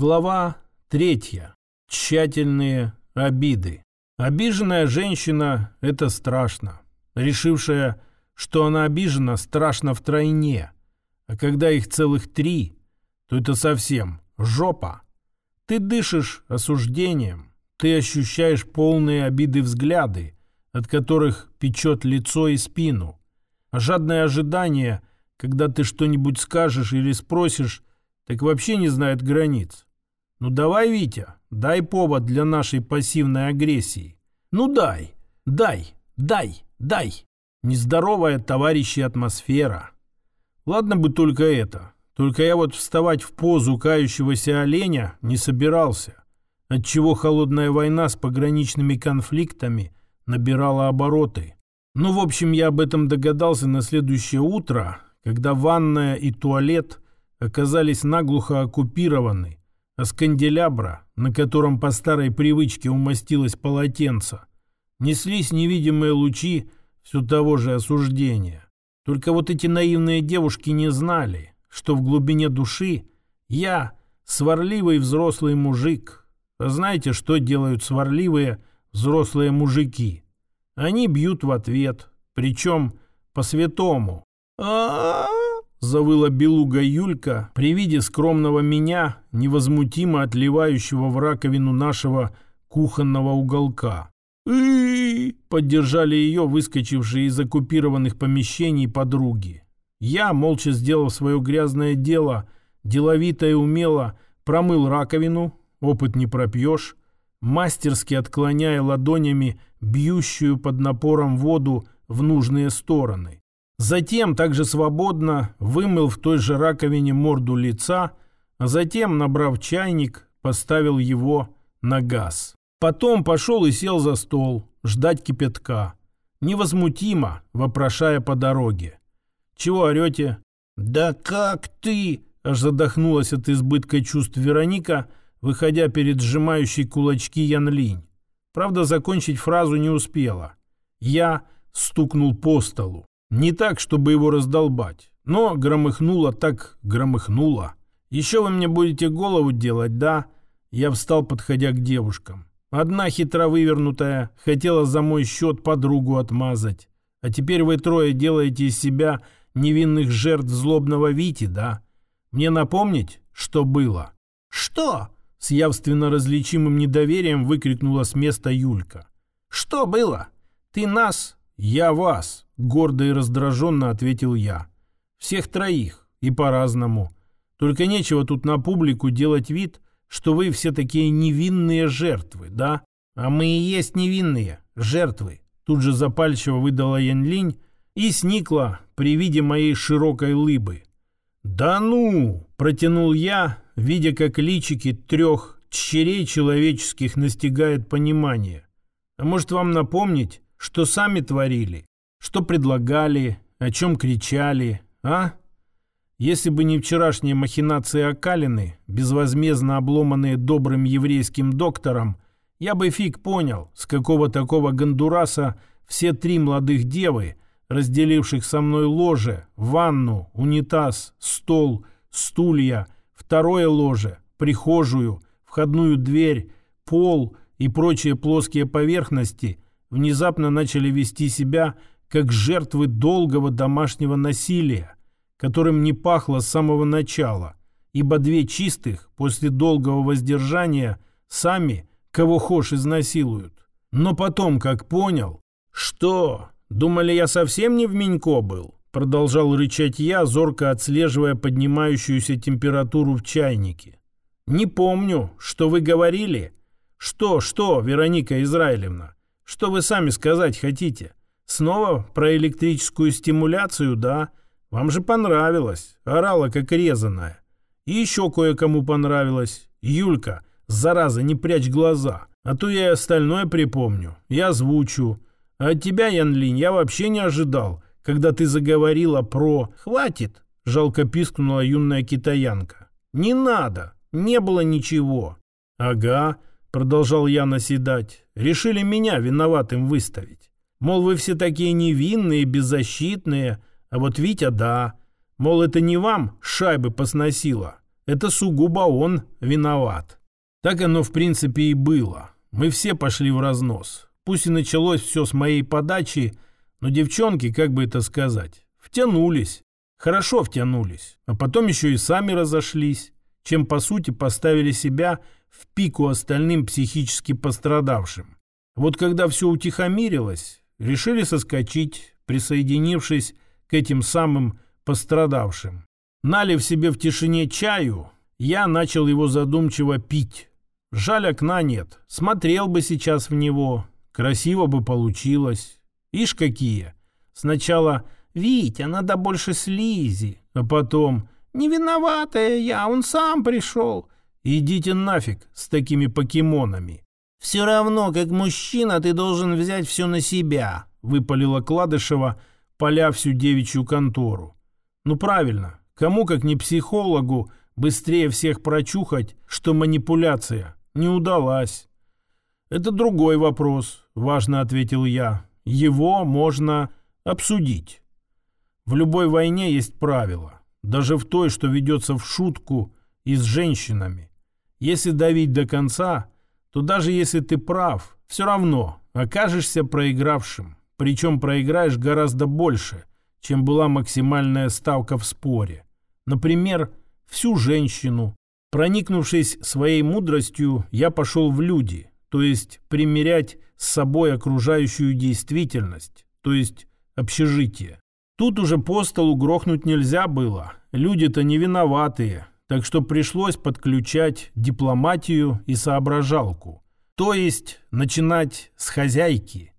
Глава третья. Тщательные обиды. Обиженная женщина – это страшно. Решившая, что она обижена, страшно втройне. А когда их целых три, то это совсем жопа. Ты дышишь осуждением, ты ощущаешь полные обиды взгляды, от которых печет лицо и спину. А жадное ожидание, когда ты что-нибудь скажешь или спросишь, так вообще не знает границ. Ну давай, Витя, дай повод для нашей пассивной агрессии. Ну дай, дай, дай, дай. Нездоровая, товарищи, атмосфера. Ладно бы только это. Только я вот вставать в позу кающегося оленя не собирался, отчего холодная война с пограничными конфликтами набирала обороты. Ну, в общем, я об этом догадался на следующее утро, когда ванная и туалет оказались наглухо оккупированы, а с канделябра, на котором по старой привычке умостилось полотенце, неслись невидимые лучи все того же осуждения. Только вот эти наивные девушки не знали, что в глубине души я сварливый взрослый мужик. А знаете, что делают сварливые взрослые мужики? Они бьют в ответ, причем по-святому. а завыла белуга Юлька при виде скромного меня, невозмутимо отливающего в раковину нашего кухонного уголка. и поддержали ее выскочившие из оккупированных помещений подруги. Я, молча сделав свое грязное дело, деловито и умело промыл раковину, опыт не пропьешь, мастерски отклоняя ладонями бьющую под напором воду в нужные стороны. Затем также свободно вымыл в той же раковине морду лица, а затем, набрав чайник, поставил его на газ. Потом пошел и сел за стол, ждать кипятка, невозмутимо вопрошая по дороге. «Чего орете?» «Да как ты?» Аж задохнулась от избытка чувств Вероника, выходя перед сжимающей кулачки Ян Линь. Правда, закончить фразу не успела. Я стукнул по столу. Не так, чтобы его раздолбать, но громыхнуло так громыхнуло. «Еще вы мне будете голову делать, да?» Я встал, подходя к девушкам. Одна хитро вывернутая хотела за мой счет подругу отмазать. А теперь вы трое делаете из себя невинных жертв злобного Вити, да? Мне напомнить, что было?» «Что?» — с явственно различимым недоверием выкрикнула с места Юлька. «Что было? Ты нас, я вас!» — гордо и раздраженно ответил я. «Всех троих, и по-разному. Только нечего тут на публику делать вид, что вы все такие невинные жертвы, да? А мы и есть невинные жертвы!» Тут же запальчиво выдала Янлинь и сникла при виде моей широкой лыбы. «Да ну!» – протянул я, видя, как личики трех черей человеческих настигает понимание. «А может вам напомнить, что сами творили, что предлагали, о чем кричали, а?» Если бы не вчерашние махинации Акалины, безвозмездно обломанные добрым еврейским доктором, я бы фиг понял, с какого такого гондураса все три молодых девы – разделивших со мной ложе, ванну, унитаз, стол, стулья, второе ложе, прихожую, входную дверь, пол и прочие плоские поверхности внезапно начали вести себя как жертвы долгого домашнего насилия, которым не пахло с самого начала, ибо две чистых после долгого воздержания сами кого хошь изнасилуют. Но потом, как понял, что Думали, я совсем не в Менько был?» Продолжал рычать я, зорко отслеживая поднимающуюся температуру в чайнике. «Не помню, что вы говорили?» «Что, что, Вероника Израилевна? Что вы сами сказать хотите? Снова про электрическую стимуляцию, да? Вам же понравилось. Орала, как резаная. И еще кое-кому понравилось. Юлька, зараза, не прячь глаза. А то я и остальное припомню. Я озвучу. А от тебя, Ян Линь, я вообще не ожидал, когда ты заговорила про... Хватит, жалко пискнула юная китаянка. Не надо, не было ничего. Ага, продолжал я наседать, решили меня виноватым выставить. Мол, вы все такие невинные, беззащитные, а вот Витя да. Мол, это не вам шайбы посносило. это сугубо он виноват. Так оно в принципе и было. Мы все пошли в разнос. Пусть и началось все с моей подачи, но девчонки, как бы это сказать, втянулись. Хорошо втянулись, а потом еще и сами разошлись, чем по сути поставили себя в пику остальным психически пострадавшим. Вот когда все утихомирилось, решили соскочить, присоединившись к этим самым пострадавшим. Налив себе в тишине чаю, я начал его задумчиво пить. Жаль, окна нет. Смотрел бы сейчас в него. Красиво бы получилось. Ишь какие. Сначала «Витя, надо больше слизи», а потом «Не виноватая я, он сам пришел». Идите нафиг с такими покемонами. «Все равно, как мужчина, ты должен взять все на себя», — выпалила Кладышева, поля всю девичью контору. «Ну правильно, кому, как не психологу, быстрее всех прочухать, что манипуляция не удалась». «Это другой вопрос», — важно ответил я. «Его можно обсудить». В любой войне есть правила, даже в той, что ведется в шутку и с женщинами. Если давить до конца, то даже если ты прав, все равно окажешься проигравшим. Причем проиграешь гораздо больше, чем была максимальная ставка в споре. Например, всю женщину. Проникнувшись своей мудростью, я пошел в люди, то есть примерять с собой окружающую действительность, то есть общежитие. Тут уже по столу грохнуть нельзя было. Люди-то не виноватые, так что пришлось подключать дипломатию и соображалку. То есть начинать с хозяйки.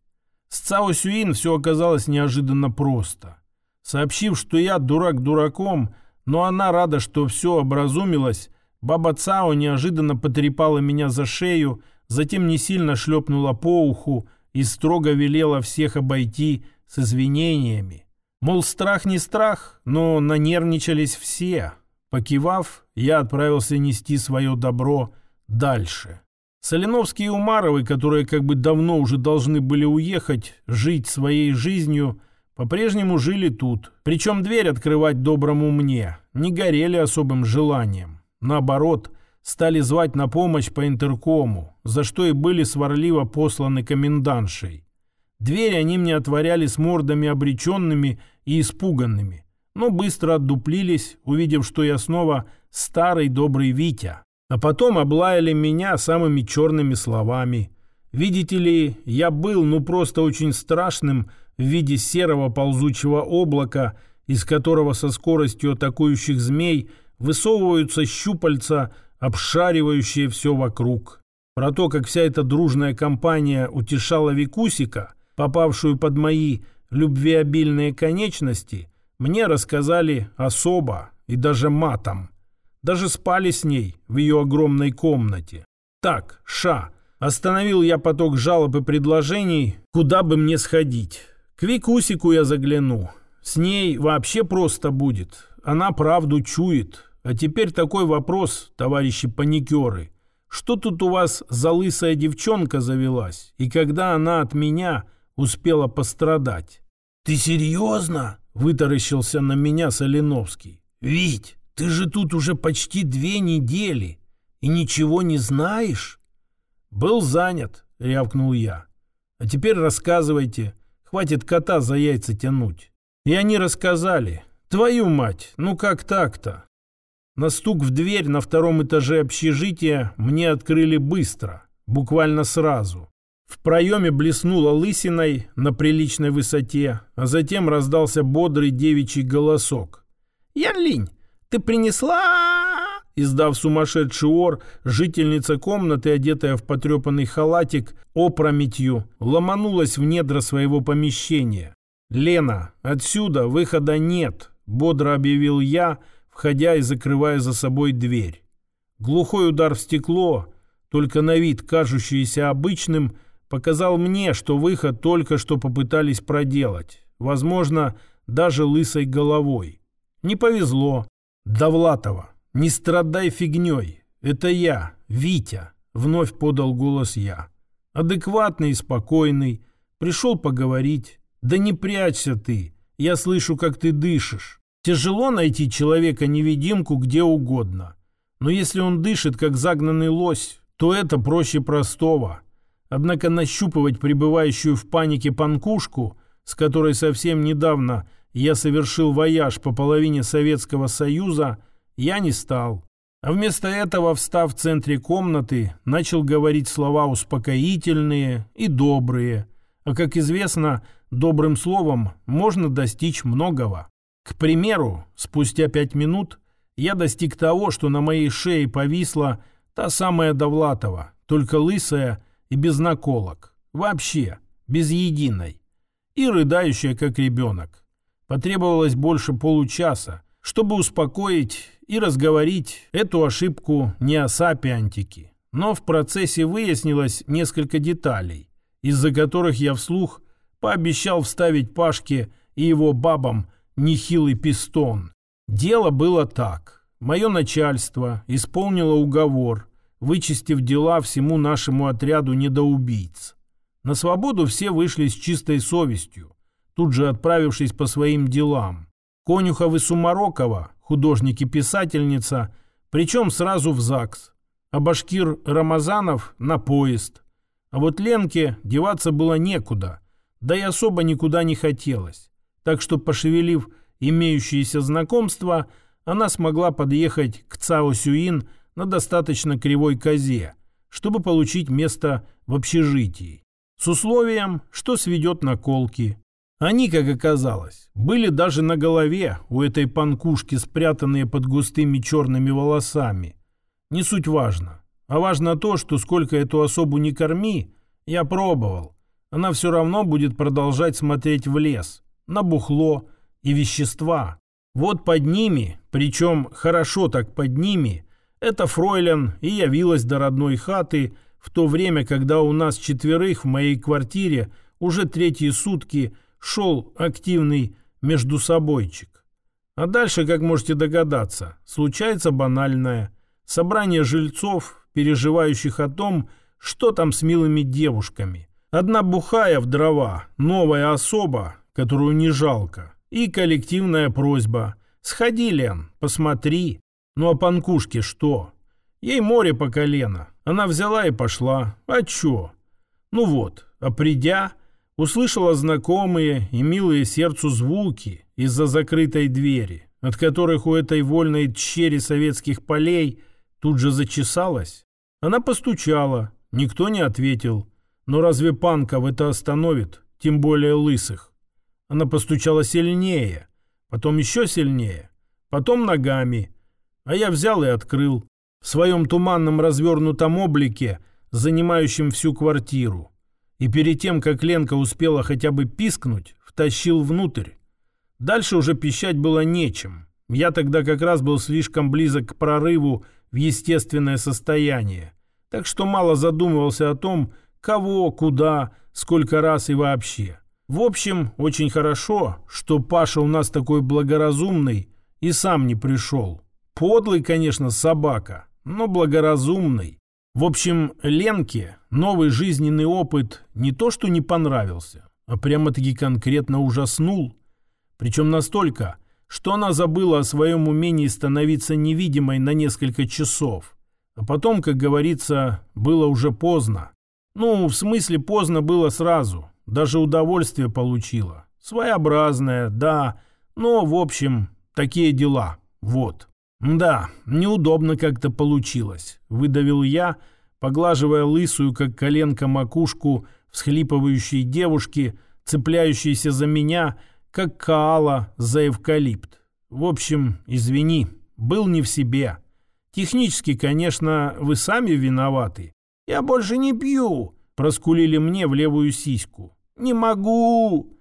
С Цао Сюин все оказалось неожиданно просто. Сообщив, что я дурак дураком, но она рада, что все образумилось, баба Цао неожиданно потрепала меня за шею, затем не сильно шлепнула по уху и строго велела всех обойти с извинениями. Мол, страх не страх, но нанервничались все. Покивав, я отправился нести свое добро дальше. Соленовские и Умаровы, которые как бы давно уже должны были уехать, жить своей жизнью, по-прежнему жили тут. Причем дверь открывать доброму мне не горели особым желанием. Наоборот, стали звать на помощь по интеркому, за что и были сварливо посланы комендантшей. Дверь они мне отворяли с мордами обреченными и испуганными но быстро отдуплились, увидев, что я снова старый добрый Витя. А потом облаяли меня самыми черными словами. Видите ли, я был ну просто очень страшным в виде серого ползучего облака, из которого со скоростью атакующих змей высовываются щупальца, обшаривающие все вокруг. Про то, как вся эта дружная компания утешала Викусика, попавшую под мои любвеобильные конечности – мне рассказали особо и даже матом. Даже спали с ней в ее огромной комнате. Так, ша, остановил я поток жалоб и предложений, куда бы мне сходить. К Викусику я загляну. С ней вообще просто будет. Она правду чует. А теперь такой вопрос, товарищи паникеры. Что тут у вас за лысая девчонка завелась? И когда она от меня успела пострадать? «Ты серьезно?» Вытаращился на меня Соленовский. «Вить, ты же тут уже почти две недели и ничего не знаешь?» «Был занят», — рявкнул я. «А теперь рассказывайте. Хватит кота за яйца тянуть». И они рассказали. «Твою мать, ну как так-то?» На стук в дверь на втором этаже общежития мне открыли быстро, буквально сразу. В проеме блеснула лысиной на приличной высоте, а затем раздался бодрый девичий голосок. «Ярлинь, ты принесла...» Издав сумасшедший ор, жительница комнаты, одетая в потрепанный халатик, опрометью, ломанулась в недра своего помещения. «Лена, отсюда выхода нет», — бодро объявил я, входя и закрывая за собой дверь. Глухой удар в стекло, только на вид кажущийся обычным, — показал мне, что выход только что попытались проделать. Возможно, даже лысой головой. Не повезло. Довлатова, не страдай фигней. Это я, Витя, вновь подал голос я. Адекватный и спокойный. Пришел поговорить. Да не прячься ты. Я слышу, как ты дышишь. Тяжело найти человека-невидимку где угодно. Но если он дышит, как загнанный лось, то это проще простого. Однако нащупывать пребывающую в панике панкушку, с которой совсем недавно я совершил вояж по половине Советского Союза, я не стал. А вместо этого, встав в центре комнаты, начал говорить слова успокоительные и добрые. А как известно, добрым словом можно достичь многого. К примеру, спустя пять минут я достиг того, что на моей шее повисла та самая Довлатова, только лысая и без наколок. Вообще, без единой. И рыдающая, как ребенок. Потребовалось больше получаса, чтобы успокоить и разговорить эту ошибку не о сапиантике. Но в процессе выяснилось несколько деталей, из-за которых я вслух пообещал вставить Пашке и его бабам нехилый пистон. Дело было так. Мое начальство исполнило уговор, вычистив дела всему нашему отряду недоубийц. На свободу все вышли с чистой совестью, тут же отправившись по своим делам. Конюхов и Сумарокова, художник и писательница, причем сразу в ЗАГС, а башкир Рамазанов на поезд. А вот Ленке деваться было некуда, да и особо никуда не хотелось. Так что, пошевелив имеющиеся знакомства, она смогла подъехать к Цао Сюин на достаточно кривой козе, чтобы получить место в общежитии, с условием, что сведет наколки. Они, как оказалось, были даже на голове у этой панкушки, спрятанные под густыми черными волосами. Не суть важно. А важно то, что сколько эту особу не корми, я пробовал. Она все равно будет продолжать смотреть в лес, на бухло и вещества. Вот под ними, причем хорошо так под ними, эта фройлен и явилась до родной хаты в то время, когда у нас четверых в моей квартире уже третьи сутки – шел активный междусобойчик. А дальше, как можете догадаться, случается банальное. Собрание жильцов, переживающих о том, что там с милыми девушками. Одна бухая в дрова, новая особа, которую не жалко, и коллективная просьба. «Сходи, Лен, посмотри». Ну а панкушке что? Ей море по колено. Она взяла и пошла. А чё? Ну вот, а придя, услышала знакомые и милые сердцу звуки из-за закрытой двери, от которых у этой вольной тщери советских полей тут же зачесалась. Она постучала, никто не ответил. Но разве панков это остановит, тем более лысых? Она постучала сильнее, потом еще сильнее, потом ногами. А я взял и открыл. В своем туманном развернутом облике, занимающем всю квартиру и перед тем, как Ленка успела хотя бы пискнуть, втащил внутрь. Дальше уже пищать было нечем. Я тогда как раз был слишком близок к прорыву в естественное состояние, так что мало задумывался о том, кого, куда, сколько раз и вообще. В общем, очень хорошо, что Паша у нас такой благоразумный и сам не пришел. Подлый, конечно, собака, но благоразумный. В общем, Ленке новый жизненный опыт не то что не понравился, а прямо-таки конкретно ужаснул. Причем настолько, что она забыла о своем умении становиться невидимой на несколько часов. А потом, как говорится, было уже поздно. Ну, в смысле поздно было сразу. Даже удовольствие получила. Своеобразное, да. Но, в общем, такие дела. Вот. «Да, неудобно как-то получилось», — выдавил я, поглаживая лысую, как коленка, макушку всхлипывающей девушки, цепляющейся за меня, как каала за эвкалипт. В общем, извини, был не в себе. Технически, конечно, вы сами виноваты. Я больше не пью, проскулили мне в левую сиську. Не могу.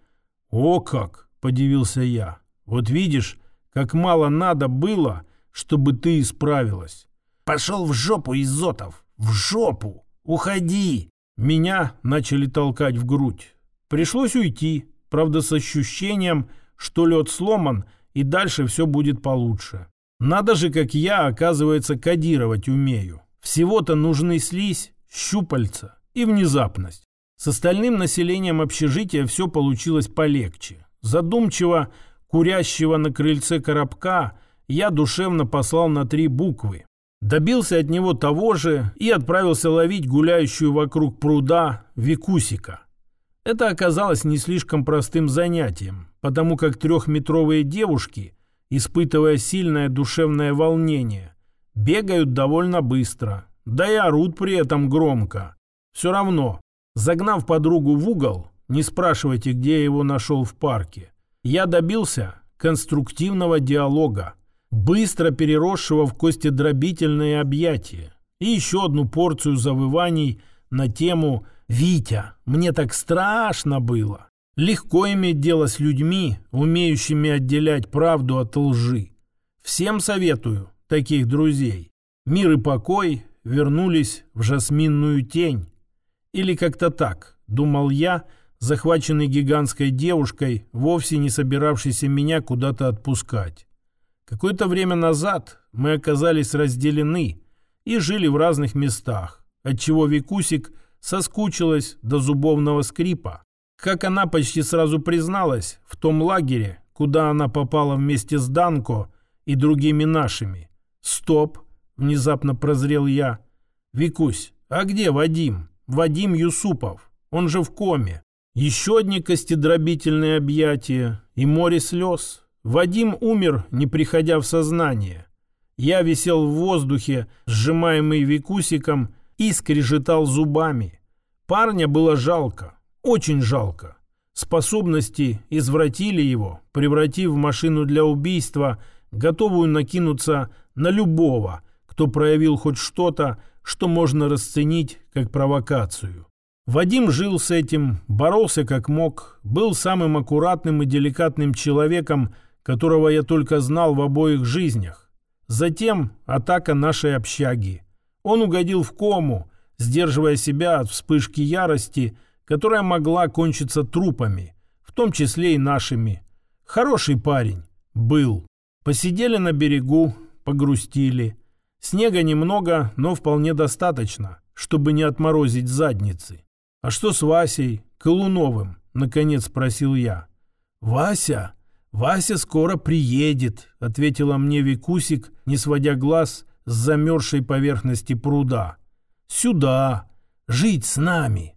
О как, подивился я. Вот видишь, как мало надо было, чтобы ты исправилась. Пошел в жопу, Изотов, в жопу! Уходи! Меня начали толкать в грудь. Пришлось уйти, правда с ощущением, что лед сломан и дальше все будет получше. Надо же, как я, оказывается, кодировать умею. Всего-то нужны слизь, щупальца и внезапность. С остальным населением общежития все получилось полегче. Задумчиво, курящего на крыльце коробка – я душевно послал на три буквы. Добился от него того же и отправился ловить гуляющую вокруг пруда Викусика. Это оказалось не слишком простым занятием, потому как трехметровые девушки, испытывая сильное душевное волнение, бегают довольно быстро, да и орут при этом громко. Все равно, загнав подругу в угол, не спрашивайте, где я его нашел в парке, я добился конструктивного диалога, быстро переросшего в костедробительные объятия, и еще одну порцию завываний на тему «Витя, мне так страшно было». Легко иметь дело с людьми, умеющими отделять правду от лжи. Всем советую таких друзей. Мир и покой вернулись в жасминную тень. Или как-то так, думал я, захваченный гигантской девушкой, вовсе не собиравшейся меня куда-то отпускать. Какое-то время назад мы оказались разделены и жили в разных местах, отчего Викусик соскучилась до зубовного скрипа. Как она почти сразу призналась, в том лагере, куда она попала вместе с Данко и другими нашими. «Стоп!» – внезапно прозрел я. «Викусь, а где Вадим? Вадим Юсупов. Он же в коме. Еще одни костедробительные объятия и море слез. Вадим умер, не приходя в сознание. Я висел в воздухе, сжимаемый Викусиком, и скрежетал зубами. Парня было жалко, очень жалко. Способности извратили его, превратив в машину для убийства, готовую накинуться на любого, кто проявил хоть что-то, что можно расценить как провокацию. Вадим жил с этим, боролся как мог, был самым аккуратным и деликатным человеком, которого я только знал в обоих жизнях. Затем атака нашей общаги. Он угодил в кому, сдерживая себя от вспышки ярости, которая могла кончиться трупами, в том числе и нашими. Хороший парень. Был. Посидели на берегу, погрустили. Снега немного, но вполне достаточно, чтобы не отморозить задницы. «А что с Васей Колуновым?» — наконец спросил я. «Вася? Вася скоро приедет», — ответила мне Викусик, не сводя глаз с замерзшей поверхности пруда. «Сюда! Жить с нами!»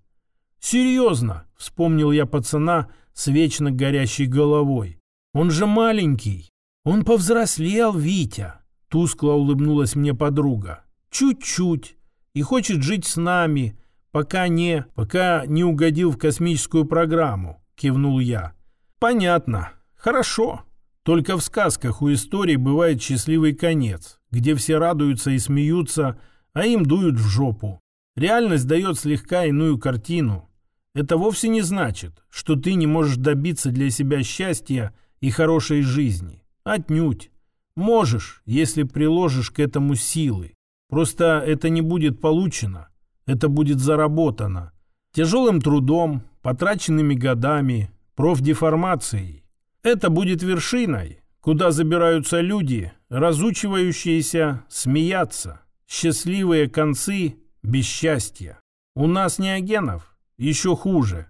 «Серьезно!» — вспомнил я пацана с вечно горящей головой. «Он же маленький! Он повзрослел, Витя!» Тускло улыбнулась мне подруга. «Чуть-чуть. И хочет жить с нами, «Пока не, пока не угодил в космическую программу», — кивнул я. «Понятно. Хорошо. Только в сказках у истории бывает счастливый конец, где все радуются и смеются, а им дуют в жопу. Реальность дает слегка иную картину. Это вовсе не значит, что ты не можешь добиться для себя счастья и хорошей жизни. Отнюдь. Можешь, если приложишь к этому силы. Просто это не будет получено это будет заработано. Тяжелым трудом, потраченными годами, профдеформацией. Это будет вершиной, куда забираются люди, разучивающиеся смеяться. Счастливые концы без счастья. У нас не агенов, еще хуже.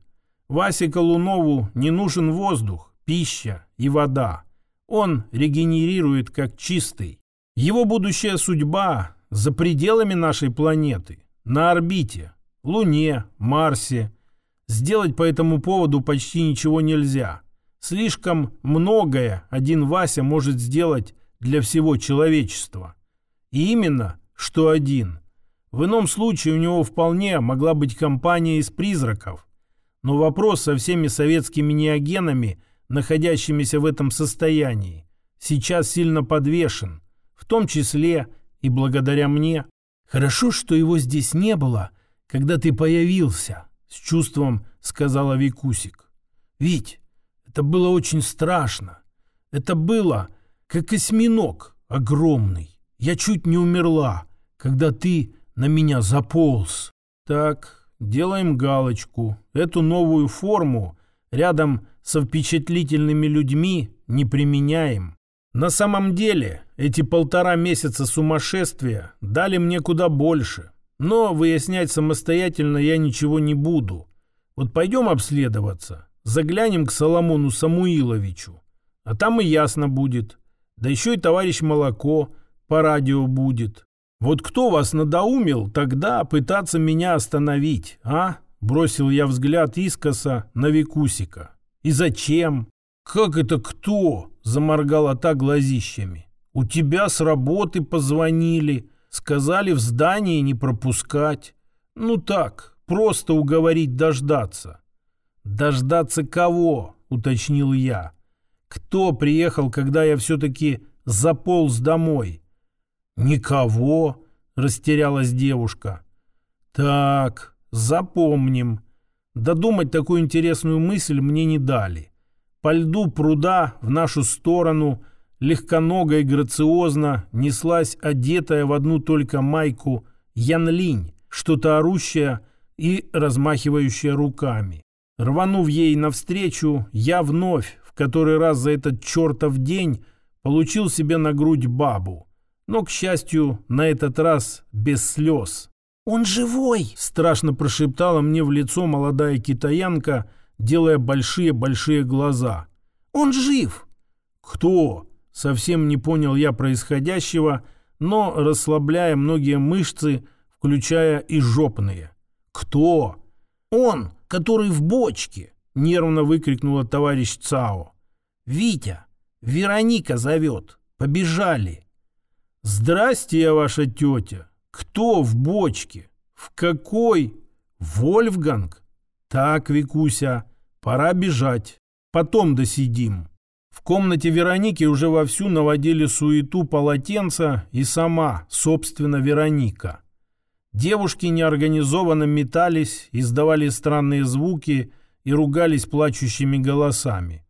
Васе Колунову не нужен воздух, пища и вода. Он регенерирует как чистый. Его будущая судьба за пределами нашей планеты на орбите, Луне, Марсе. Сделать по этому поводу почти ничего нельзя. Слишком многое один Вася может сделать для всего человечества. И именно, что один. В ином случае у него вполне могла быть компания из призраков. Но вопрос со всеми советскими неогенами, находящимися в этом состоянии, сейчас сильно подвешен, в том числе и благодаря мне. «Хорошо, что его здесь не было, когда ты появился», — с чувством сказала Викусик. «Ведь это было очень страшно. Это было, как осьминог огромный. Я чуть не умерла, когда ты на меня заполз. Так, делаем галочку. Эту новую форму рядом со впечатлительными людьми не применяем. На самом деле, эти полтора месяца сумасшествия дали мне куда больше. Но выяснять самостоятельно я ничего не буду. Вот пойдем обследоваться, заглянем к Соломону Самуиловичу. А там и ясно будет. Да еще и товарищ Молоко по радио будет. Вот кто вас надоумил тогда пытаться меня остановить, а? Бросил я взгляд искоса на Викусика. И зачем? Как это кто? Заморгала та глазищами. У тебя с работы позвонили, сказали в здании не пропускать. Ну так, просто уговорить дождаться. Дождаться кого? Уточнил я. Кто приехал, когда я все-таки заполз домой? Никого, растерялась девушка. Так, запомним. Додумать такую интересную мысль мне не дали. По льду пруда в нашу сторону легконого и грациозно неслась одетая в одну только майку Янлинь, что-то орущая и размахивающая руками. Рванув ей навстречу, я вновь в который раз за этот чертов день получил себе на грудь бабу. Но, к счастью, на этот раз без слез. «Он живой!» – страшно прошептала мне в лицо молодая китаянка, делая большие-большие глаза. «Он жив!» «Кто?» – совсем не понял я происходящего, но расслабляя многие мышцы, включая и жопные. «Кто?» «Он, который в бочке!» — нервно выкрикнула товарищ Цао. «Витя, Вероника зовет. Побежали!» «Здрасте, я ваша тетя. Кто в бочке? В какой? Вольфганг? Так, Викуся, пора бежать. Потом досидим». В комнате Вероники уже вовсю наводили суету полотенца и сама, собственно, Вероника. Девушки неорганизованно метались, издавали странные звуки и ругались плачущими голосами.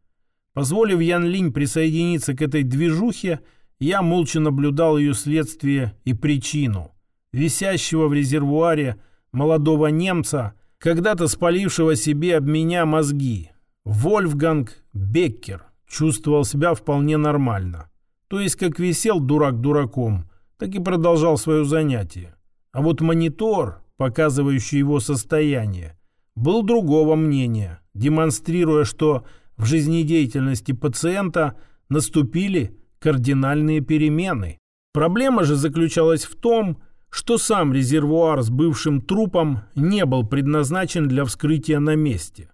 Позволив Ян Линь присоединиться к этой движухе, я молча наблюдал ее следствие и причину. Висящего в резервуаре молодого немца, когда-то спалившего себе об меня мозги. Вольфганг Беккер чувствовал себя вполне нормально. То есть, как висел дурак дураком, так и продолжал свое занятие. А вот монитор, показывающий его состояние, был другого мнения, демонстрируя, что в жизнедеятельности пациента наступили кардинальные перемены. Проблема же заключалась в том, что сам резервуар с бывшим трупом не был предназначен для вскрытия на месте.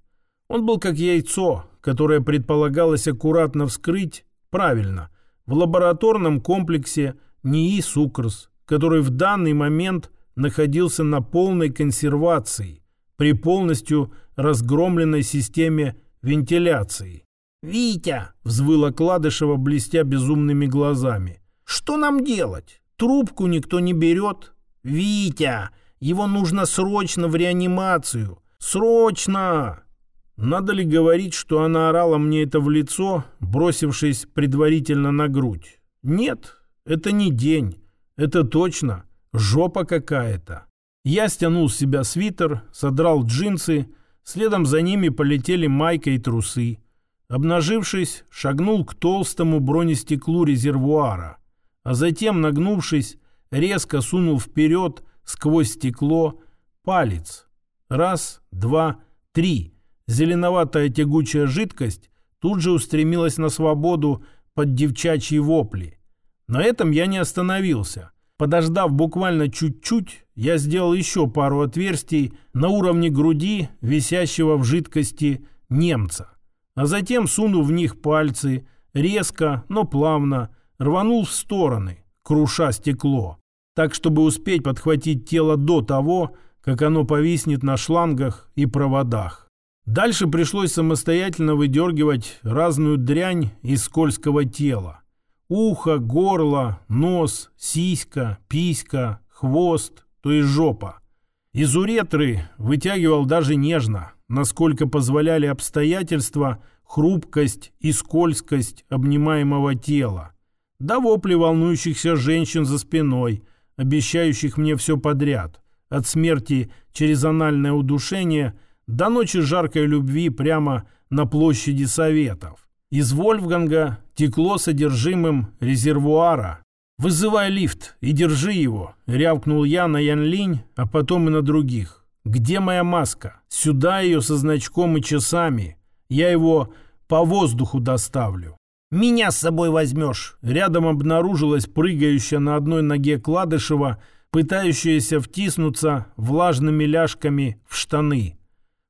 Он был как яйцо, которое предполагалось аккуратно вскрыть, правильно, в лабораторном комплексе НИИ «Сукрс», который в данный момент находился на полной консервации – при полностью разгромленной системе вентиляции. «Витя!» — взвыла Кладышева, блестя безумными глазами. «Что нам делать? Трубку никто не берет. Витя! Его нужно срочно в реанимацию! Срочно!» Надо ли говорить, что она орала мне это в лицо, бросившись предварительно на грудь? Нет, это не день. Это точно жопа какая-то. Я стянул с себя свитер, содрал джинсы, следом за ними полетели майка и трусы. Обнажившись, шагнул к толстому бронестеклу резервуара, а затем, нагнувшись, резко сунул вперед сквозь стекло палец. Раз, два, три. Зеленоватая тягучая жидкость тут же устремилась на свободу под девчачьи вопли. На этом я не остановился – Подождав буквально чуть-чуть, я сделал еще пару отверстий на уровне груди, висящего в жидкости немца. А затем, сунув в них пальцы, резко, но плавно, рванул в стороны, круша стекло, так, чтобы успеть подхватить тело до того, как оно повиснет на шлангах и проводах. Дальше пришлось самостоятельно выдергивать разную дрянь из скользкого тела. Ухо, горло, нос, сиська, писька, хвост, то есть жопа. Из уретры вытягивал даже нежно, насколько позволяли обстоятельства, хрупкость и скользкость обнимаемого тела. До вопли волнующихся женщин за спиной, обещающих мне все подряд. От смерти через анальное удушение до ночи жаркой любви прямо на площади Советов. Из Вольфганга текло содержимым резервуара. «Вызывай лифт и держи его», — рявкнул я на Янлинь, а потом и на других. «Где моя маска? Сюда ее со значком и часами. Я его по воздуху доставлю». Меня с собой возьмешь. Рядом обнаружилась прыгающая на одной ноге Кладышева, пытающаяся втиснуться влажными ляжками в штаны.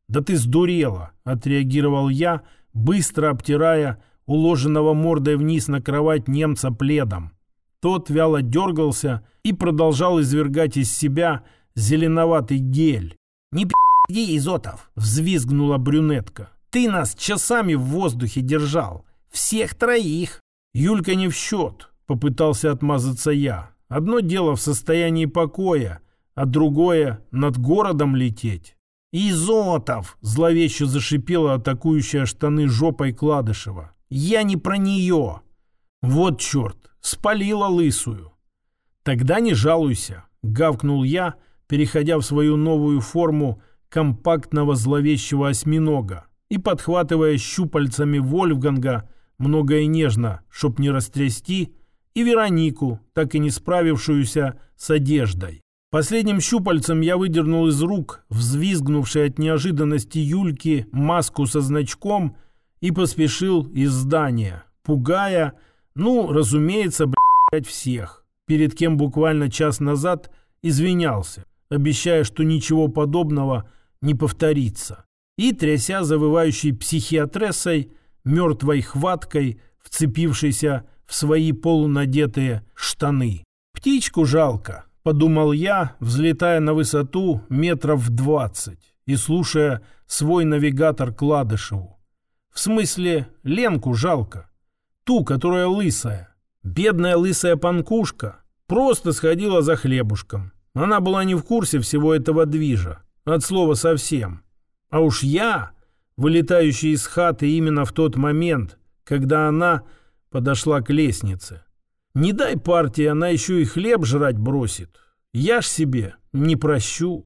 «Да ты сдурела!» – отреагировал я, быстро обтирая уложенного мордой вниз на кровать немца пледом. Тот вяло дергался и продолжал извергать из себя зеленоватый гель. «Не пи***ди, Изотов!» – взвизгнула брюнетка. «Ты нас часами в воздухе держал. Всех троих!» «Юлька не в счет», – попытался отмазаться я. «Одно дело в состоянии покоя, а другое – над городом лететь». «Изотов!» – зловеще зашипела атакующая штаны жопой Кладышева. «Я не про нее!» «Вот черт! Спалила лысую!» «Тогда не жалуйся!» – гавкнул я, переходя в свою новую форму компактного зловещего осьминога и подхватывая щупальцами Вольфганга много и нежно, чтоб не растрясти, и Веронику, так и не справившуюся с одеждой. Последним щупальцем я выдернул из рук взвизгнувшей от неожиданности Юльки маску со значком и поспешил из здания, пугая, ну, разумеется, блядь, всех, перед кем буквально час назад извинялся, обещая, что ничего подобного не повторится. И, тряся завывающей психиатрессой, мертвой хваткой, вцепившейся в свои полунадетые штаны. «Птичку жалко», — подумал я, взлетая на высоту метров двадцать и слушая свой навигатор Кладышеву. В смысле, Ленку жалко. Ту, которая лысая. Бедная лысая панкушка просто сходила за хлебушком. Она была не в курсе всего этого движа. От слова совсем. А уж я, вылетающий из хаты именно в тот момент, когда она подошла к лестнице. Не дай партии, она еще и хлеб жрать бросит. Я ж себе не прощу.